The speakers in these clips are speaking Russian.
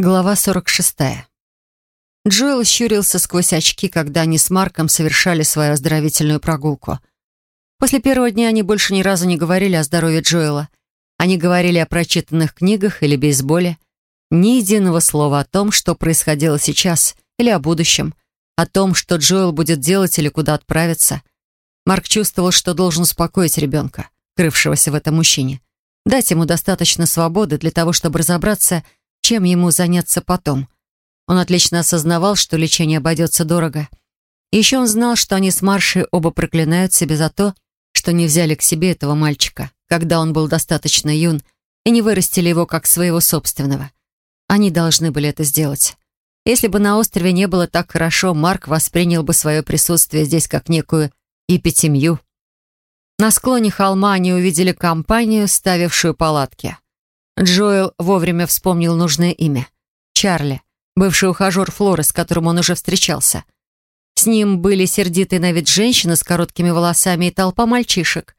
Глава 46. Джоэл щурился сквозь очки, когда они с Марком совершали свою оздоровительную прогулку. После первого дня они больше ни разу не говорили о здоровье Джоэла. Они говорили о прочитанных книгах или бейсболе. Ни единого слова о том, что происходило сейчас, или о будущем, о том, что Джоэл будет делать или куда отправиться. Марк чувствовал, что должен успокоить ребенка, крывшегося в этом мужчине, дать ему достаточно свободы для того, чтобы разобраться, чем ему заняться потом. Он отлично осознавал, что лечение обойдется дорого. Еще он знал, что они с Маршей оба проклинают себя за то, что не взяли к себе этого мальчика, когда он был достаточно юн, и не вырастили его как своего собственного. Они должны были это сделать. Если бы на острове не было так хорошо, Марк воспринял бы свое присутствие здесь как некую эпитемью. На склоне холма они увидели компанию, ставившую палатки. Джоэл вовремя вспомнил нужное имя. Чарли, бывший ухажер Флоры, с которым он уже встречался. С ним были сердитые на вид женщина с короткими волосами и толпа мальчишек.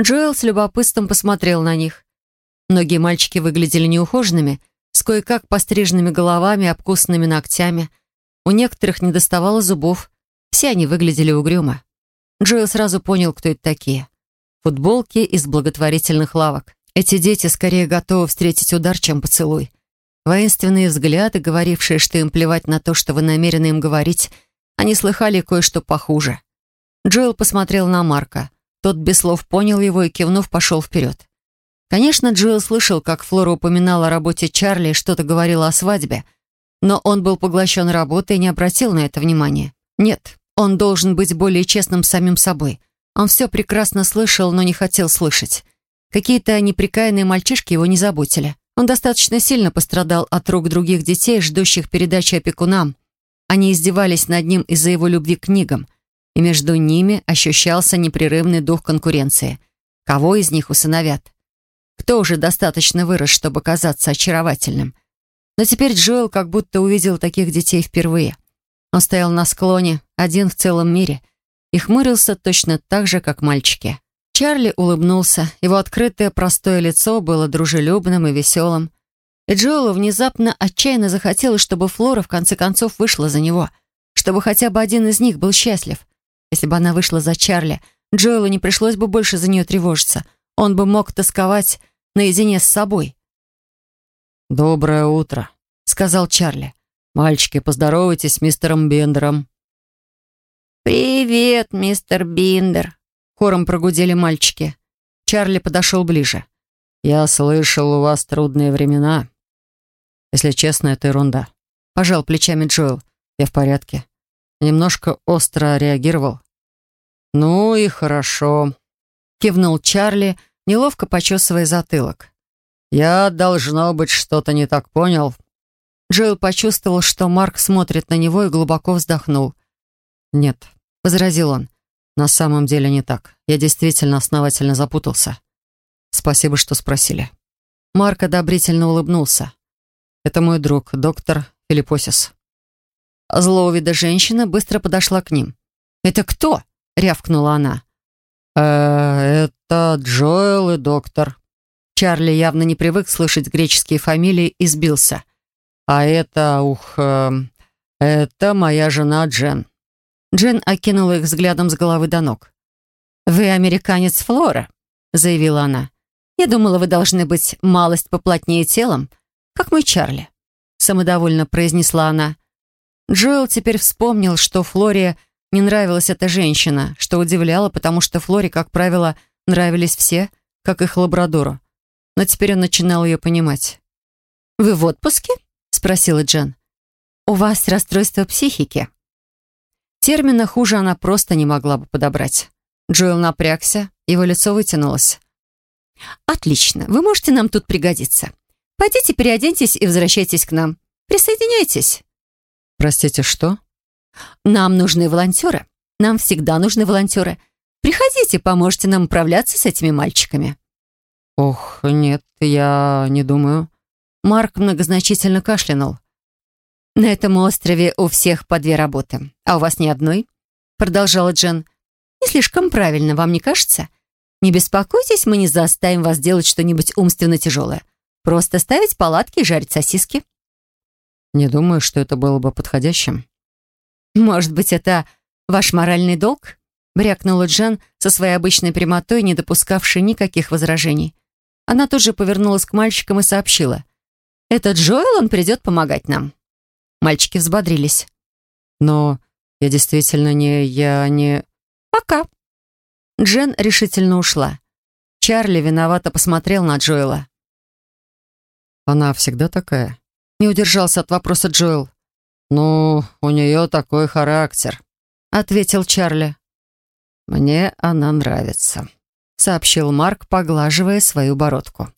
Джоэл с любопытством посмотрел на них. Многие мальчики выглядели неухоженными, с кое-как постриженными головами, обкусанными ногтями. У некоторых не доставало зубов. Все они выглядели угрюмо. Джоэл сразу понял, кто это такие. Футболки из благотворительных лавок. Эти дети скорее готовы встретить удар, чем поцелуй. Воинственные взгляды, говорившие, что им плевать на то, что вы намерены им говорить, они слыхали кое-что похуже. Джоэл посмотрел на Марка. Тот без слов понял его и, кивнув, пошел вперед. Конечно, Джоэл слышал, как Флора упоминала о работе Чарли и что-то говорила о свадьбе, но он был поглощен работой и не обратил на это внимания. Нет, он должен быть более честным с самим собой. Он все прекрасно слышал, но не хотел слышать. Какие-то неприкаянные мальчишки его не заботили. Он достаточно сильно пострадал от рук других детей, ждущих передачи опекунам. Они издевались над ним из-за его любви к книгам, и между ними ощущался непрерывный дух конкуренции. Кого из них усыновят? Кто уже достаточно вырос, чтобы казаться очаровательным? Но теперь Джоэл как будто увидел таких детей впервые. Он стоял на склоне, один в целом мире, и хмурился точно так же, как мальчики. Чарли улыбнулся. Его открытое простое лицо было дружелюбным и веселым. И Джоэлу внезапно отчаянно захотелось, чтобы Флора в конце концов вышла за него, чтобы хотя бы один из них был счастлив. Если бы она вышла за Чарли, Джоэлу не пришлось бы больше за нее тревожиться. Он бы мог тосковать наедине с собой. «Доброе утро», — сказал Чарли. «Мальчики, поздоровайтесь с мистером Бендером». «Привет, мистер Биндер», Хором прогудели мальчики. Чарли подошел ближе. «Я слышал, у вас трудные времена. Если честно, это ерунда». Пожал плечами Джоэл. «Я в порядке. Немножко остро реагировал». «Ну и хорошо», — кивнул Чарли, неловко почесывая затылок. «Я, должно быть, что-то не так понял». Джоэл почувствовал, что Марк смотрит на него и глубоко вздохнул. «Нет», — возразил он. На самом деле не так. Я действительно основательно запутался. Спасибо, что спросили. Марк одобрительно улыбнулся. Это мой друг, доктор Филиппосис. Злого вида женщина быстро подошла к ним. «Это кто?» — рявкнула она. «Э, это Джоэл и доктор». Чарли явно не привык слышать греческие фамилии и сбился. «А это, ух, э, это моя жена Джен». Джен окинула их взглядом с головы до ног. «Вы американец Флора», — заявила она. «Я думала, вы должны быть малость поплотнее телом, как мой Чарли», — самодовольно произнесла она. Джоэл теперь вспомнил, что Флоре не нравилась эта женщина, что удивляло, потому что Флоре, как правило, нравились все, как их лабрадору. Но теперь он начинал ее понимать. «Вы в отпуске?» — спросила Джен. «У вас расстройство психики», Термина хуже она просто не могла бы подобрать. Джоэл напрягся, его лицо вытянулось. «Отлично, вы можете нам тут пригодиться. Пойдите переоденьтесь и возвращайтесь к нам. Присоединяйтесь». «Простите, что?» «Нам нужны волонтеры. Нам всегда нужны волонтеры. Приходите, поможете нам управляться с этими мальчиками». «Ох, нет, я не думаю». Марк многозначительно кашлянул. «На этом острове у всех по две работы, а у вас ни одной?» Продолжала Джен. «Не слишком правильно, вам не кажется? Не беспокойтесь, мы не заставим вас делать что-нибудь умственно тяжелое. Просто ставить палатки и жарить сосиски». Не думаю, что это было бы подходящим. «Может быть, это ваш моральный долг?» брякнула Джен со своей обычной прямотой, не допускавшей никаких возражений. Она тут же повернулась к мальчикам и сообщила. «Это Джоэл, он придет помогать нам». Мальчики взбодрились. «Но я действительно не... я не...» «Пока». Джен решительно ушла. Чарли виновато посмотрел на Джоэла. «Она всегда такая?» Не удержался от вопроса Джоэл. «Ну, у нее такой характер», — ответил Чарли. «Мне она нравится», — сообщил Марк, поглаживая свою бородку.